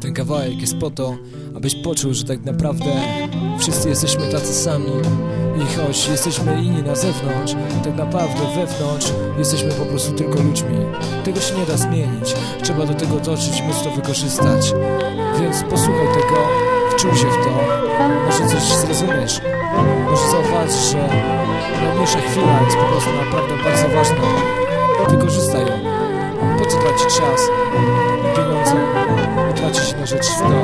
Ten kawałek jest po to, abyś poczuł, że tak naprawdę wszyscy jesteśmy tacy sami i choć jesteśmy inni na zewnątrz, tak naprawdę wewnątrz jesteśmy po prostu tylko ludźmi. Tego się nie da zmienić, trzeba do tego dotrzeć, móc to wykorzystać. Więc posłuchaj tego, wczuj się w to, może coś zrozumiesz, może zauważysz, że najmniejsza chwila jest po prostu naprawdę bardzo ważna. Wykorzystaj ją. Po co tracić czas i i tracić na rzecz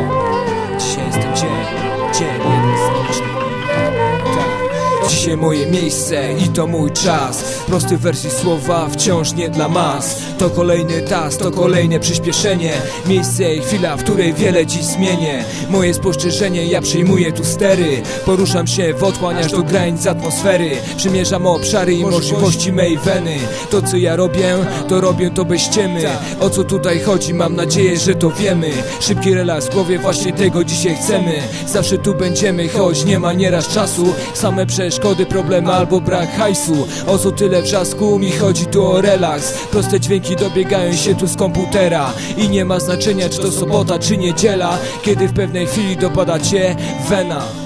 Dzisiaj moje miejsce i to mój czas. Prosty wersji słowa wciąż nie dla mas. To kolejny tas, to kolejne przyspieszenie. Miejsce i chwila, w której wiele dziś zmienię. Moje spostrzeżenie, ja przyjmuję tu stery. Poruszam się w otchłań aż do granic atmosfery. Przymierzam obszary i możliwości mej weny. To co ja robię, to robię to bez ściemy O co tutaj chodzi, mam nadzieję, że to wiemy. Szybki relaks w głowie, właśnie tego dzisiaj chcemy. Zawsze tu będziemy, choć nie ma nieraz czasu. Same przeszkody, problemy albo brak hajsu. O co tyle wrzasku, mi chodzi tu o relaks. Proste dźwięki dobiegają się tu z komputera. I nie ma znaczenia, czy to sobota, czy niedziela Kiedy w pewnej chwili dopada cię wena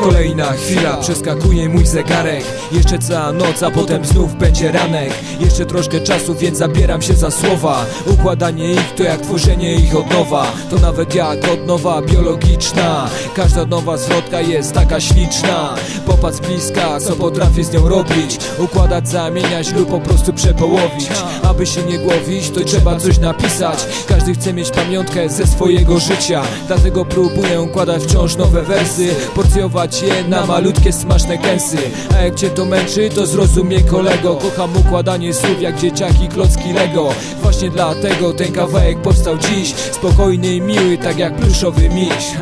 Kolejna chwila, przeskakuje mój zegarek. Jeszcze cała noc, a potem znów będzie ranek. Jeszcze troszkę czasu, więc zabieram się za słowa. Układanie ich to jak tworzenie ich od nowa. To nawet jak od nowa biologiczna. Każda nowa zwrotka jest taka śliczna. Popatrz bliska, co potrafię z nią robić. Układać, zamieniać lub po prostu przepołowić. Aby się nie głowić, to trzeba coś napisać. Każdy chce mieć pamiątkę ze swojego życia. Dlatego próbuję układać wciąż nowe wersy Porcjować je na malutkie, smaczne kęsy. A jak cię to męczy, to zrozumie kolego. Kocham układanie słów jak dzieciaki klocki Lego. Właśnie dlatego ten kawałek powstał dziś. Spokojny i miły, tak jak pluszowy miś.